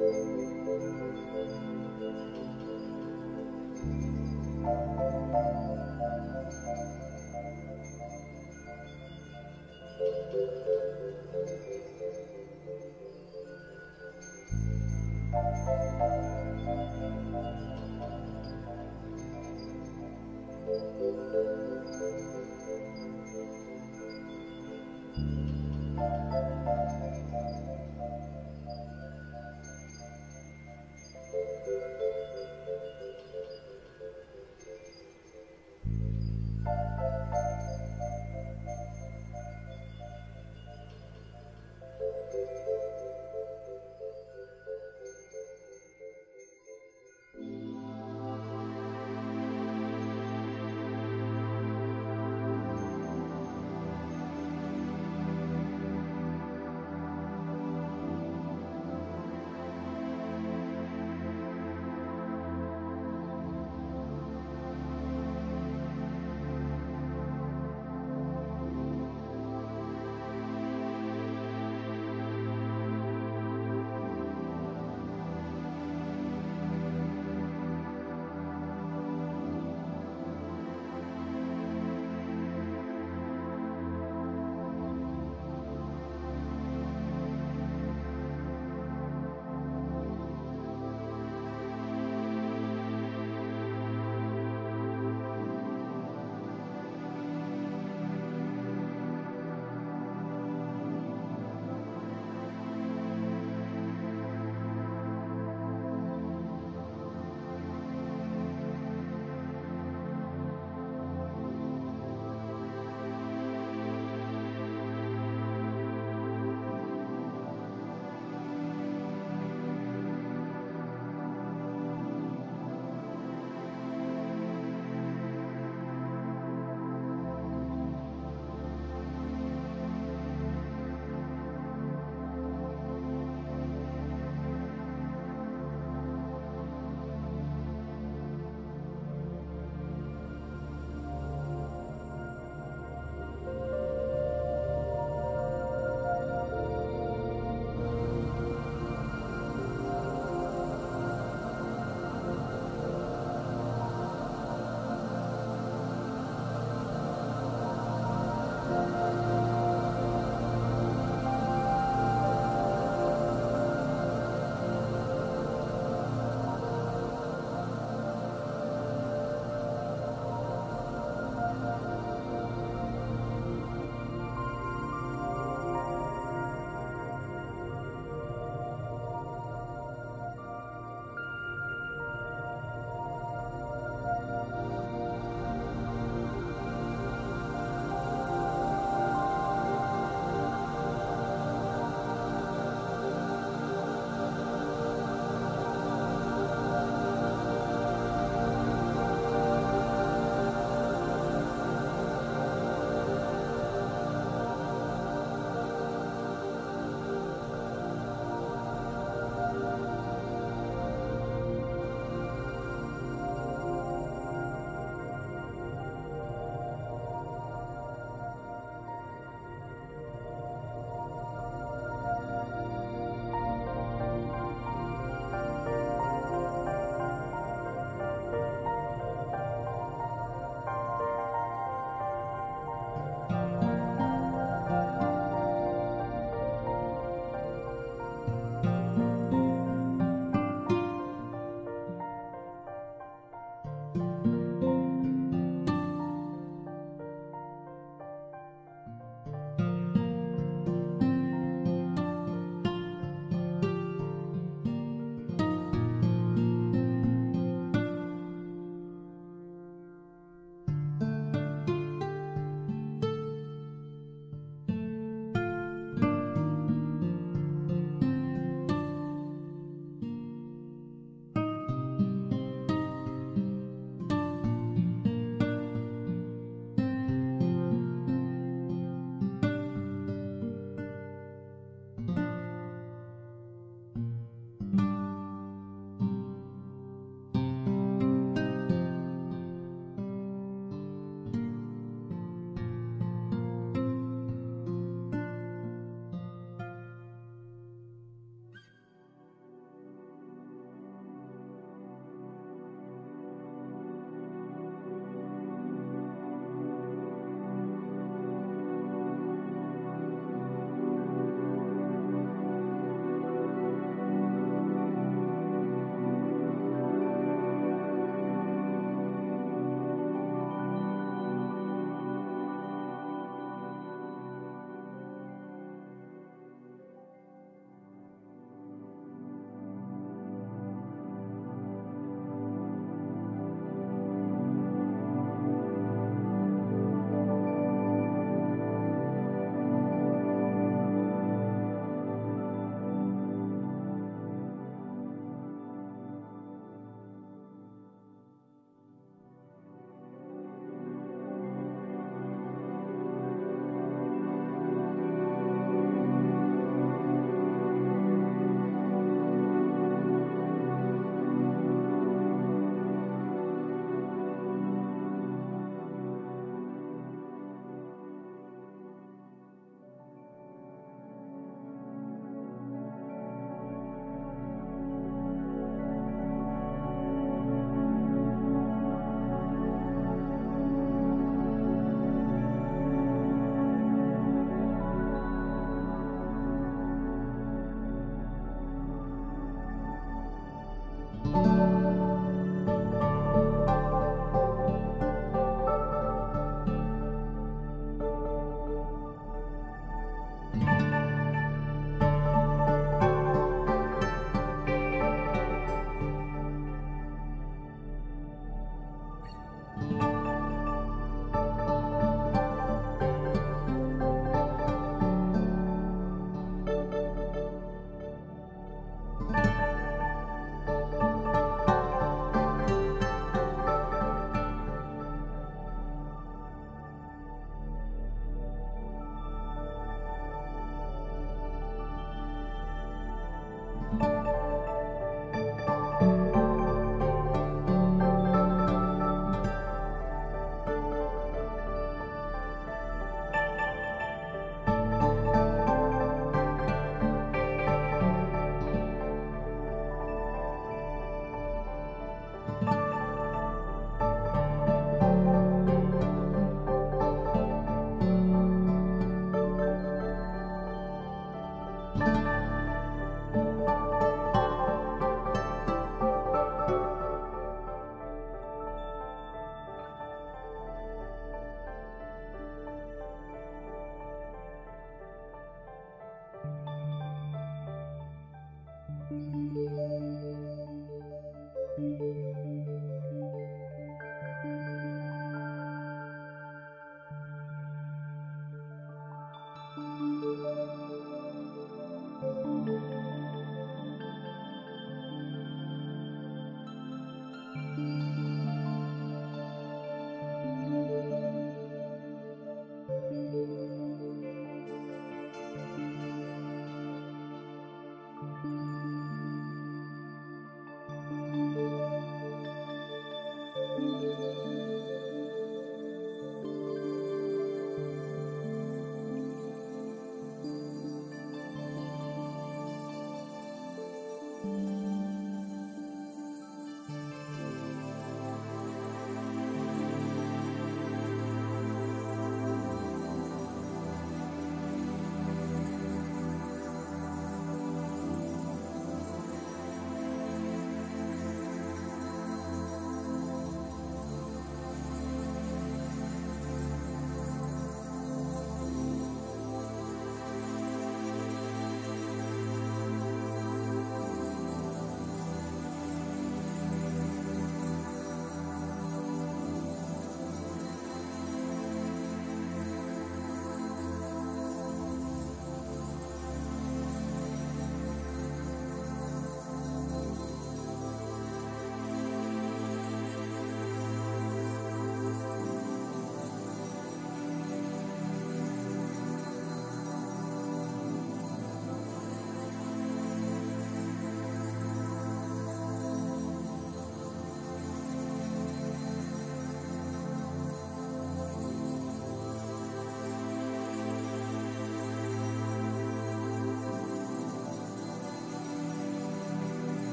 Música